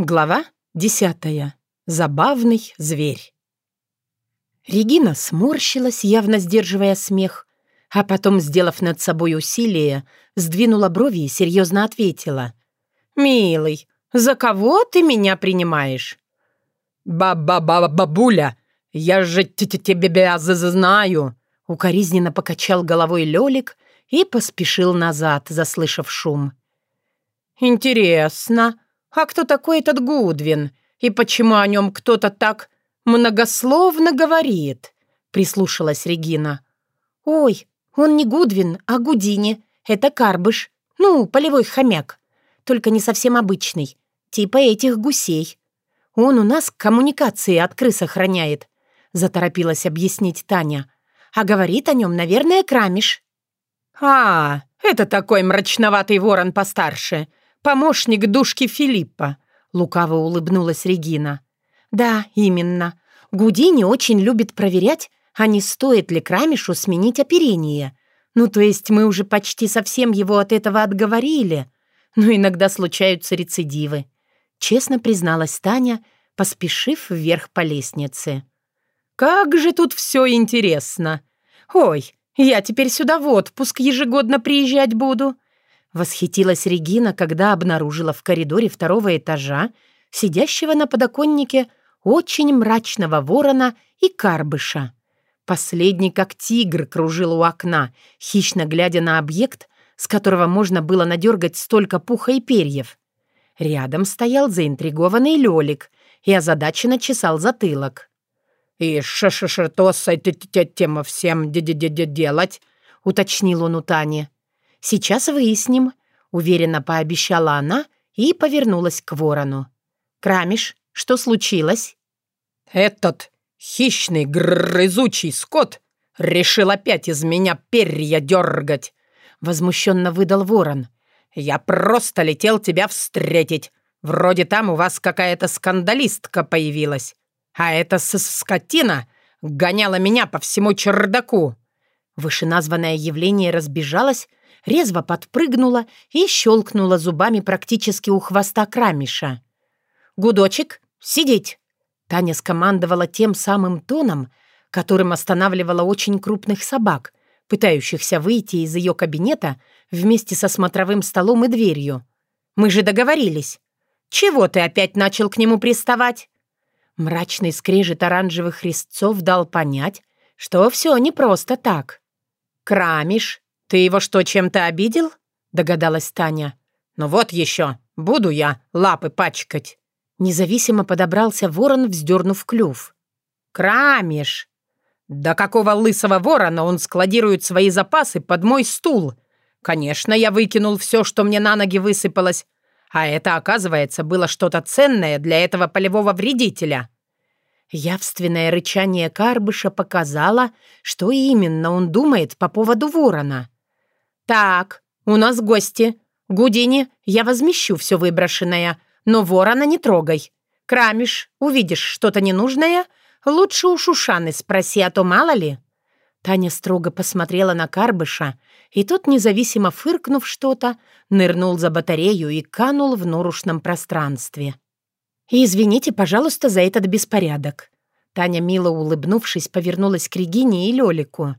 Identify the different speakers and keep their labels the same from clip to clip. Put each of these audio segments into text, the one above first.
Speaker 1: Глава десятая. Забавный зверь. Регина сморщилась, явно сдерживая смех, а потом, сделав над собой усилие, сдвинула брови и серьезно ответила. «Милый, за кого ты меня принимаешь?»
Speaker 2: «Ба-ба-ба-бабуля, я же тебя знаю!»
Speaker 1: Укоризненно покачал головой Лёлик и поспешил назад, заслышав шум.
Speaker 2: «Интересно, а кто такой этот Гудвин? И почему о нем кто-то так многословно говорит?»
Speaker 1: Прислушалась Регина. «Ой, он не Гудвин, а Гудини. Это Карбыш. Ну, полевой хомяк. Только не совсем обычный. Типа этих гусей. Он у нас коммуникации от крыс охраняет», заторопилась объяснить Таня. «А говорит о нем, наверное, Крамиш».
Speaker 2: «А, это такой мрачноватый ворон постарше помощник душки Филиппа», — лукаво улыбнулась Регина.
Speaker 1: «Да, именно. Гудини очень любит проверять, а не стоит ли Крамишу сменить оперение. Ну, то есть мы уже почти совсем его от этого отговорили. Но иногда случаются рецидивы», — честно призналась Таня, поспешив вверх по лестнице.
Speaker 2: «Как же тут все интересно! Ой, я теперь сюда в отпуск ежегодно приезжать буду.
Speaker 1: Восхитилась Регина, когда обнаружила в коридоре второго этажа сидящего на подоконнике очень мрачного ворона и карбыша. Последний, как тигр, кружил у окна, хищно глядя на объект, с которого можно было надергать столько пуха и перьев. Рядом стоял заинтригованный Лёлик и озадаченно чесал затылок.
Speaker 2: «И ш-ш-ш-то с этим всем делать?»
Speaker 1: — уточнил он у Тани. «Сейчас выясним», — уверенно пообещала она и повернулась к ворону. «Крамиш, что случилось?»
Speaker 2: «Этот хищный грызучий скот решил опять из меня перья дергать», — возмущенно выдал ворон. «Я просто летел тебя встретить. Вроде там у вас какая-то скандалистка появилась. А эта скотина гоняла меня по всему чердаку».
Speaker 1: Вышеназванное явление разбежалось, резво подпрыгнула и щелкнула зубами практически у хвоста крамиша. «Гудочек, сидеть!» Таня скомандовала тем самым тоном, которым останавливала очень крупных собак, пытающихся выйти из ее кабинета вместе со смотровым столом и дверью. «Мы же договорились. Чего ты опять начал к нему приставать?» Мрачный скрежет оранжевых резцов дал понять, что все не просто так. «Крамиш, «Ты его что, чем-то обидел?» — догадалась Таня. «Ну вот еще, буду я лапы пачкать». Независимо подобрался ворон, вздернув клюв. «Крамиш!» «Да какого лысого ворона он складирует свои запасы под мой стул? Конечно, я выкинул все, что мне на ноги высыпалось, а это, оказывается, было что-то ценное для этого полевого вредителя». Явственное рычание Карбыша показало, что именно он думает по поводу ворона. «Так, у нас гости. Гудини, я возмещу все выброшенное, но ворона не трогай. Крамиш, увидишь что-то ненужное, лучше у Шушаны спроси, а то мало ли». Таня строго посмотрела на Карбыша, и тот, независимо фыркнув что-то, нырнул за батарею и канул в норушном пространстве. И «Извините, пожалуйста, за этот беспорядок». Таня, мило улыбнувшись, повернулась к Регине и Лёлику.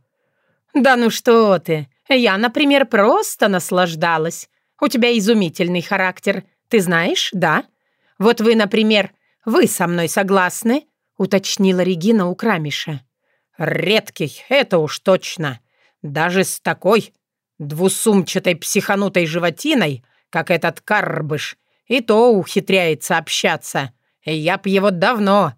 Speaker 1: «Да ну что ты! Я, например, просто наслаждалась. У тебя изумительный характер. Ты знаешь, да? Вот вы, например, вы со мной согласны?» — уточнила Регина у Крамиша. «Редкий, это уж точно. Даже с такой двусумчатой психанутой животиной, как этот Карбыш, и то ухитряется общаться. Я б его давно...»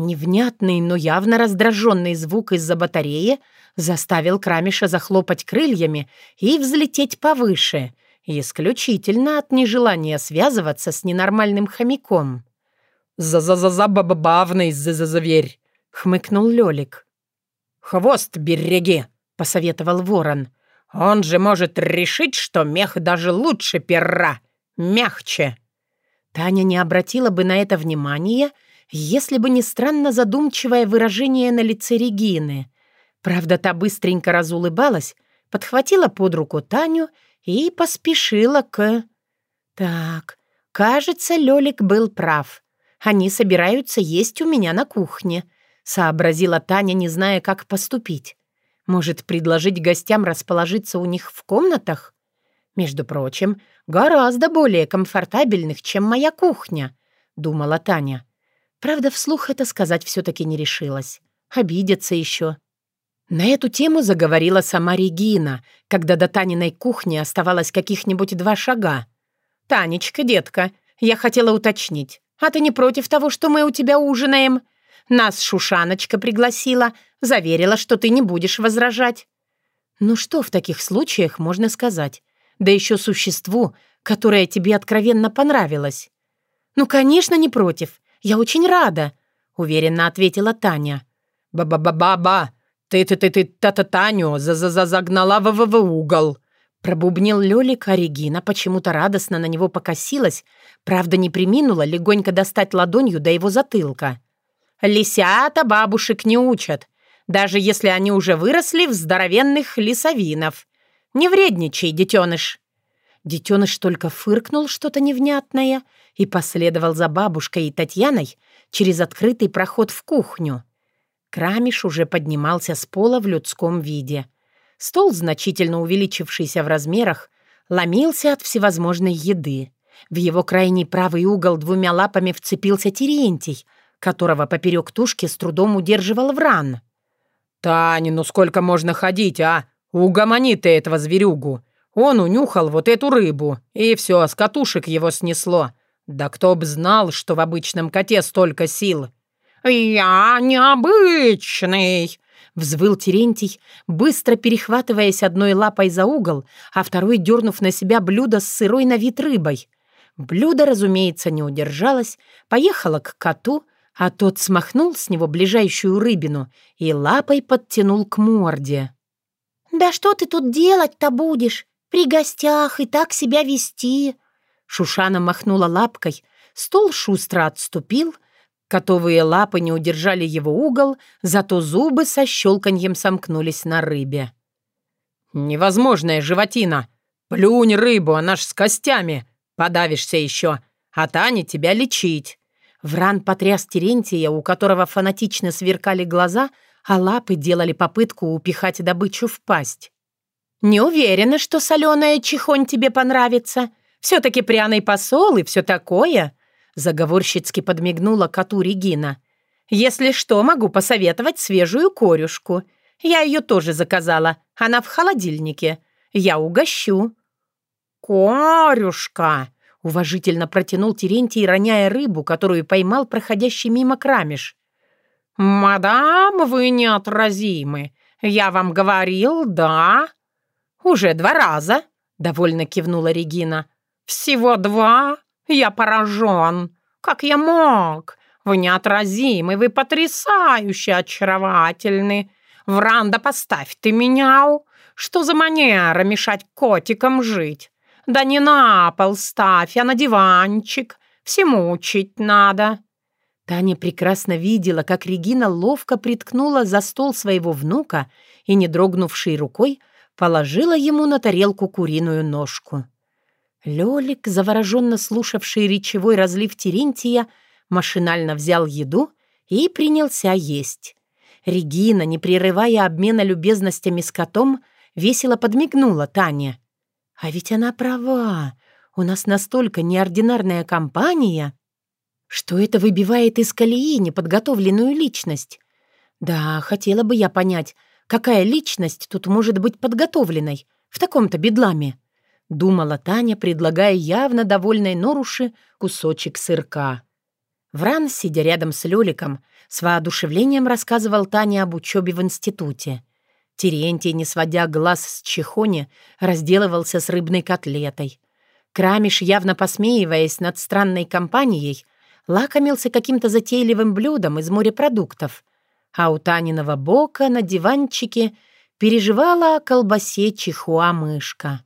Speaker 1: Невнятный, но явно раздраженный звук из-за батареи заставил Крамиша захлопать крыльями и взлететь повыше, исключительно от нежелания связываться с ненормальным хомяком.
Speaker 2: «За-за-за-забавный зверь!»
Speaker 1: — хмыкнул Лёлик.
Speaker 2: «Хвост береги!» — посоветовал ворон. «Он же может решить, что мех даже лучше пера, мягче!»
Speaker 1: Таня не обратила бы на это внимания, если бы не странно задумчивое выражение на лице Регины — Правда, та быстренько разулыбалась, подхватила под руку Таню и поспешила к... Так, Кажется, Лёлик был прав. Они собираются есть у меня на кухне, сообразила Таня, не зная, как поступить. Может, предложить гостям расположиться у них в комнатах? Между прочим, гораздо более комфортабельных, чем моя кухня, думала Таня. Правда, вслух это сказать все-таки не решилась. Обидятся еще. На эту тему заговорила сама Регина, когда до Таниной кухни оставалось каких-нибудь два шага. «Танечка, детка, я хотела уточнить. А ты не против того, что мы у тебя ужинаем? Нас Шушаночка пригласила, заверила, что ты не будешь возражать». Ну что в таких случаях можно сказать? Да еще существу, которое тебе откровенно понравилось. «Ну, конечно, не против. Я очень рада», — уверенно ответила Таня.
Speaker 2: «Ба-ба-ба-ба-ба! Ты-ты-ты-ты-та-та-таню за-за-за-загнала в, в, в угол!»
Speaker 1: Пробубнил Лёлик, а Регина почему-то радостно на него покосилась, правда не приминула легонько достать ладонью до его затылка. «Лисята бабушек не учат, даже если они уже выросли в здоровенных лисовинов. Не вредничай, детеныш!» Детеныш только фыркнул что-то невнятное и последовал за бабушкой и Татьяной через открытый проход в кухню. Крамиш уже поднимался с пола в людском виде. Стол, значительно увеличившийся в размерах, ломился от всевозможной еды. В его крайний правый угол двумя лапами вцепился Терентий, которого поперек тушки с трудом удерживал Вран.
Speaker 2: «Таня, ну сколько можно ходить, а? Угомони ты этого зверюгу. Он унюхал вот эту рыбу, и все, с катушек его снесло. Да кто б знал, что в обычном коте столько сил!»
Speaker 3: «Я необычный!»
Speaker 1: — взвыл Терентий, быстро перехватываясь одной лапой за угол, а второй дернув на себя блюдо с сырой на вид рыбой. Блюдо, разумеется, не удержалось, поехало к коту, а тот смахнул с него ближайшую рыбину и лапой подтянул к морде.
Speaker 3: «Да что ты тут делать-то будешь? При гостях и так себя вести!»
Speaker 1: Шушана махнула лапкой, стол шустро отступил — Котовые лапы не удержали его угол, зато зубы со щелканьем сомкнулись на рыбе.
Speaker 2: «Невозможная животина! Плюнь рыбу, она ж с костями! Подавишься еще, а Таня тебя лечить!»
Speaker 1: Вран потряс Терентия, у которого фанатично сверкали глаза, а лапы делали попытку упихать добычу в пасть. «Не уверена, что соленая чихонь тебе понравится. Все-таки пряный посол и все такое», Заговорщицки подмигнула коту Регина. «Если что, могу посоветовать свежую корюшку. Я ее тоже заказала. Она в холодильнике. Я угощу».
Speaker 3: «Корюшка!»
Speaker 1: — уважительно протянул Терентий, роняя рыбу, которую поймал проходящий мимо крамеш.
Speaker 3: «Мадам, вы неотразимы. Я вам говорил, да?»
Speaker 1: «Уже два раза», — довольно кивнула Регина.
Speaker 3: «Всего два? Я поражен. Как я мог? Вы неотразимы, вы потрясающе очаровательны. Вранда, поставь ты меня. Что за манера мешать котикам жить? Да не на пол ставь, а на диванчик. Всему учить надо».
Speaker 1: Таня прекрасно видела, как Регина ловко приткнула за стол своего внука и, не дрогнувшей рукой, положила ему на тарелку куриную ножку. Лёлик, завороженно слушавший речевой разлив Терентия, машинально взял еду и принялся есть. Регина, не прерывая обмена любезностями с котом, весело подмигнула Тане. «А ведь она права. У нас настолько неординарная компания, что это выбивает из колеи неподготовленную личность. Да, хотела бы я понять, какая личность тут может быть подготовленной в таком-то бедламе. — думала Таня, предлагая явно довольной Норуши кусочек сырка. Вран, сидя рядом с Лёликом, с воодушевлением рассказывал Тане об учебе в институте. Терентий, не сводя глаз с Чехони, разделывался с рыбной котлетой. Крамиш, явно посмеиваясь над странной компанией, лакомился каким-то затейливым блюдом из морепродуктов, а у Таниного бока на диванчике переживала о колбасе чихуа-мышка.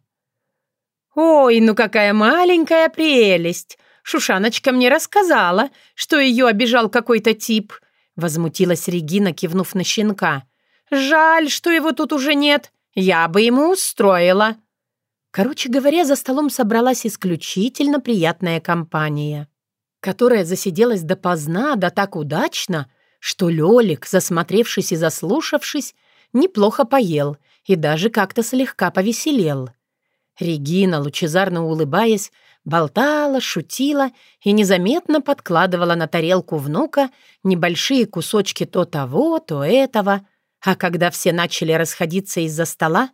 Speaker 1: «Ой, ну какая маленькая прелесть! Шушаночка мне рассказала, что ее обижал какой-то тип», — возмутилась Регина, кивнув на щенка. «Жаль, что его тут уже нет. Я бы ему устроила». Короче говоря, за столом собралась исключительно приятная компания, которая засиделась допоздна, да так удачно, что Лёлик, засмотревшись и заслушавшись, неплохо поел и даже как-то слегка повеселел. Регина, лучезарно улыбаясь, болтала, шутила и незаметно подкладывала на тарелку внука небольшие кусочки то того, то этого, а когда все начали расходиться из-за стола,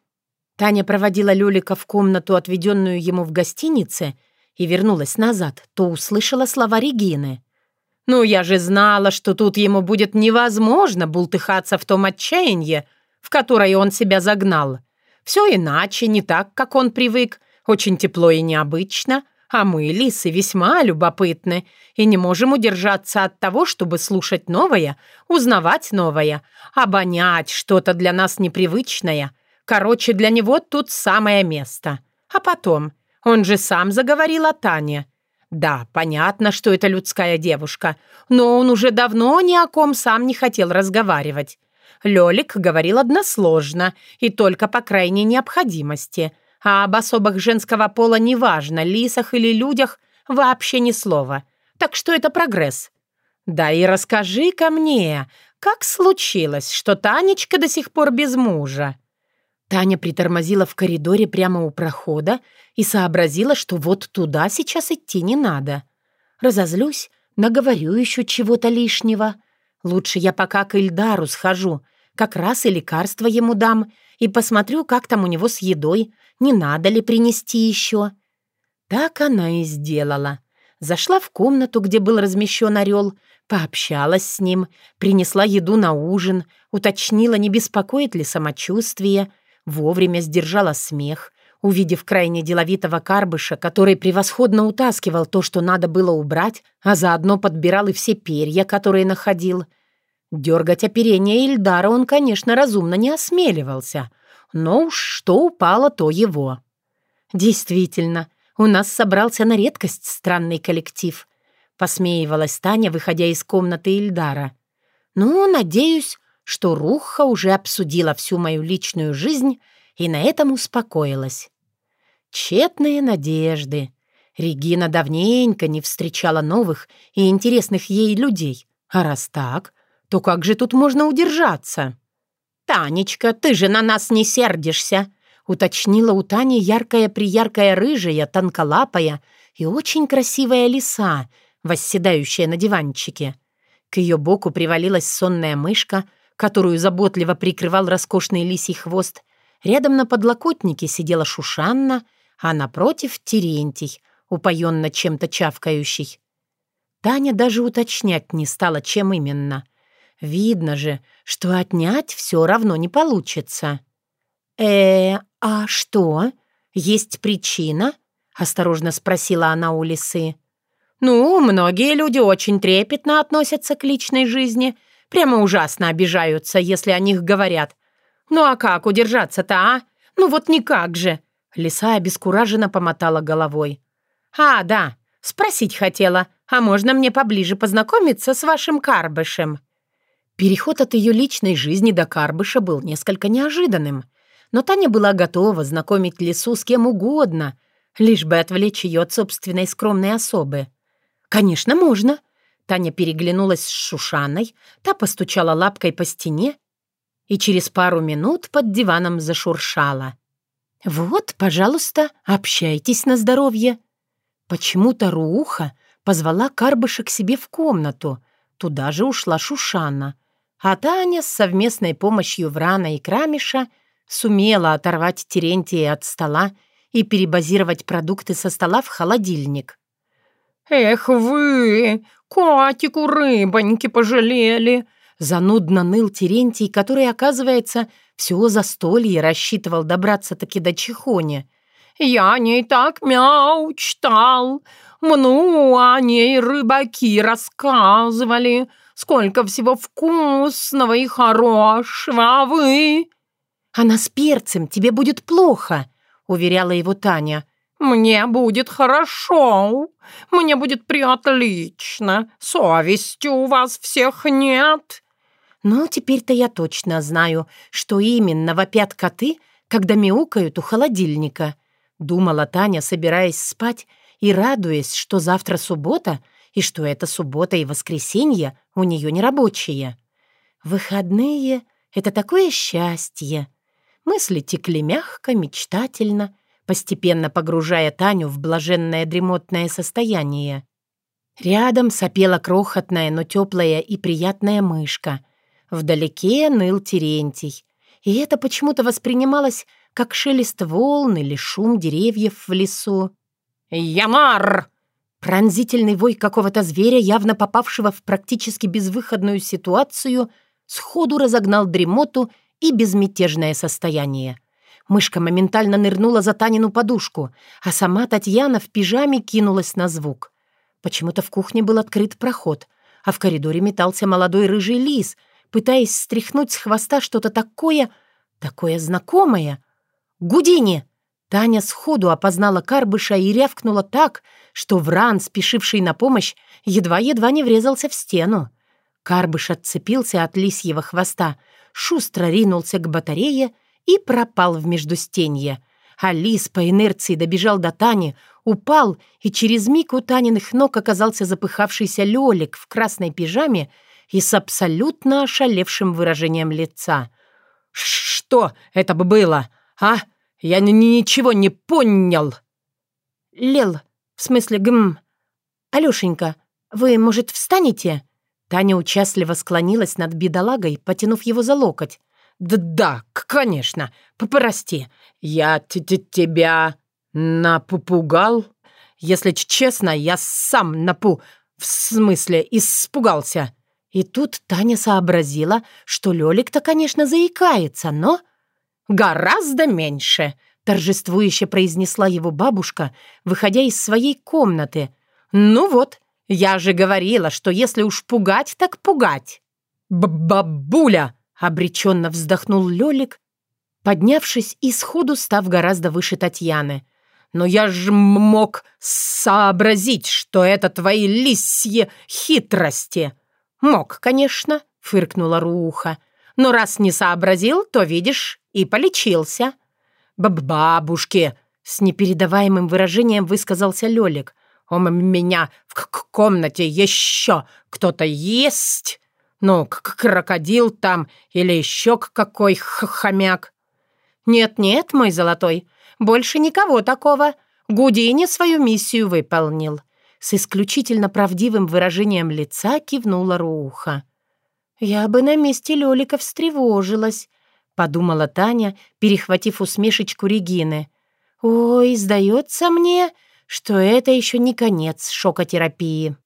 Speaker 1: Таня проводила Лёлика в комнату, отведенную ему в гостинице, и вернулась назад, то услышала слова Регины. «Ну, я же знала, что тут ему будет невозможно бултыхаться в том отчаянии, в которое он себя загнал. Все иначе, не так, как он привык, очень тепло и необычно, а мы, лисы, весьма любопытны и не можем удержаться от того, чтобы слушать новое, узнавать новое, обонять что-то для нас непривычное. Короче, для него тут самое место. А потом, он же сам заговорил о Тане. Да, понятно, что это людская девушка, но он уже давно ни о ком сам не хотел разговаривать. Лёлик говорил односложно и только по крайней необходимости, а об особых женского пола неважно, лисах или людях, вообще ни слова. Так что это прогресс. Да и расскажи-ка мне, как случилось, что Танечка до сих пор без мужа?» Таня притормозила в коридоре прямо у прохода и сообразила, что вот туда сейчас идти не надо. Разозлюсь, наговорю еще чего-то лишнего. Лучше я пока к Ильдару схожу, как раз и лекарство ему дам, и посмотрю, как там у него с едой, не надо ли принести еще. Так она и сделала. Зашла в комнату, где был размещен орел, пообщалась с ним, принесла еду на ужин, уточнила, не беспокоит ли самочувствие, вовремя сдержала смех, увидев крайне деловитого карбыша, который превосходно утаскивал то, что надо было убрать, а заодно подбирал и все перья, которые находил. Дергать оперение Ильдара он, конечно, разумно не осмеливался, но уж что упало, то его. Действительно, у нас собрался на редкость странный коллектив. Посмеивалась Таня, выходя из комнаты Ильдара. Ну, надеюсь, что Руха уже обсудила всю мою личную жизнь и на этом успокоилась. Тщетные надежды. Регина давненько не встречала новых и интересных ей людей. А раз так, то как же тут можно удержаться? «Танечка, ты же на нас не сердишься!» уточнила у Тани яркая-прияркая рыжая, тонколапая и очень красивая лиса, восседающая на диванчике. К ее боку привалилась сонная мышка — которую заботливо прикрывал роскошный лисий хвост. Рядом на подлокотнике сидела Шушанна, а напротив — Терентий, упоенно чем-то чавкающий. Таня даже уточнять не стала, чем именно. Видно же, что отнять все равно не получится. «Э, а что? Есть причина?» — осторожно спросила она у лисы. «Ну, многие люди очень трепетно относятся к личной жизни», Прямо ужасно обижаются, если о них говорят. Ну а как удержаться-то, а? Ну вот никак же!» Лиса обескураженно помотала головой. «А, да, спросить хотела, а можно мне поближе познакомиться с вашим Карбышем?» Переход от ее личной жизни до Карбыша был несколько неожиданным, но Таня была готова знакомить Лису с кем угодно, лишь бы отвлечь ее от собственной скромной особы. «Конечно, можно», Таня переглянулась с Шушаной, та постучала лапкой по стене и через пару минут под диваном зашуршала. «Вот, пожалуйста, общайтесь на здоровье». Почему-то Руха позвала Карбыша к себе в комнату. Туда же ушла Шушана. А Таня с совместной помощью Врана и Крамиша сумела оторвать Терентия от стола и перебазировать продукты со стола в холодильник.
Speaker 3: «Эх вы! Котику рыбоньки пожалели!»
Speaker 1: Занудно ныл Терентий, который, оказывается, все застолье рассчитывал добраться-таки до Чихони.
Speaker 3: «Я о ней так мяу читал. Мну о ней рыбаки рассказывали. Сколько всего вкусного и хорошего, а вы?»
Speaker 1: «Она с перцем, тебе будет плохо», — уверяла его Таня.
Speaker 3: «Мне будет хорошо, мне будет приотлично, совести у вас всех нет».
Speaker 1: «Ну, теперь-то я точно знаю, что именно вопят коты, когда мяукают у холодильника. Думала Таня, собираясь спать и радуясь, что завтра суббота и что это суббота и воскресенье у нее не рабочие. Выходные — это такое счастье. Мысли текли мягко, мечтательно, постепенно погружая Таню в блаженное дремотное состояние. Рядом сопела крохотная, но теплая и приятная мышка. Вдалеке ныл Терентий. И это почему-то воспринималось как шелест волн или шум деревьев в лесу.
Speaker 3: «Ямар!»
Speaker 1: Пронзительный вой какого-то зверя, явно попавшего в практически безвыходную ситуацию, сходу разогнал дремоту и безмятежное состояние. Мышка моментально нырнула за Танину подушку, а сама Татьяна в пижаме кинулась на звук. Почему-то в кухне был открыт проход, а в коридоре метался молодой рыжий лис, пытаясь стряхнуть с хвоста что-то такое, такое знакомое. «Гудини!» Таня сходу опознала Карбыша и рявкнула так, что Вран, спешивший на помощь, едва-едва не врезался в стену. Карбыш отцепился от лисьего хвоста, шустро ринулся к батарее и пропал в междустенье. А лис по инерции добежал до Тани, упал, и через миг у Таниных ног оказался запыхавшийся Лёлик в красной пижаме и с абсолютно ошалевшим выражением лица.
Speaker 2: «Что это бы было, а? Я ничего не понял!»
Speaker 1: «Лел, в смысле гм... Алёшенька, вы, может, встанете?» Таня участливо склонилась над бедолагой, потянув его за локоть.
Speaker 2: «Да-да, конечно, попрости. Я т -т тебя напугал? Если честно, я сам напу... В смысле, испугался».
Speaker 1: И тут Таня сообразила, что Лёлик-то, конечно, заикается, но... «Гораздо меньше», — торжествующе произнесла его бабушка, выходя из своей комнаты. «Ну вот, я же говорила, что если уж пугать, так пугать».
Speaker 2: Б «Бабуля!» — обреченно вздохнул Лёлик, поднявшись и сходу став гораздо выше Татьяны. «Но я ж мог сообразить, что это твои лисьи хитрости!»
Speaker 1: «Мог, конечно», — фыркнула Руха. «Но раз не сообразил, то, видишь, и полечился».
Speaker 2: «Бабушки!» — с непередаваемым выражением высказался Лёлик. «У меня в комнате еще кто-то есть? Ну, крокодил там или еще какой хомяк?»
Speaker 1: «Нет-нет, мой золотой, больше никого такого. Гудини свою миссию выполнил. С исключительно правдивым выражением лица кивнула Руха. «Я бы на месте Лёлика встревожилась», — подумала Таня, перехватив усмешечку Регины. «Ой, сдается мне, что это еще не конец шокотерапии».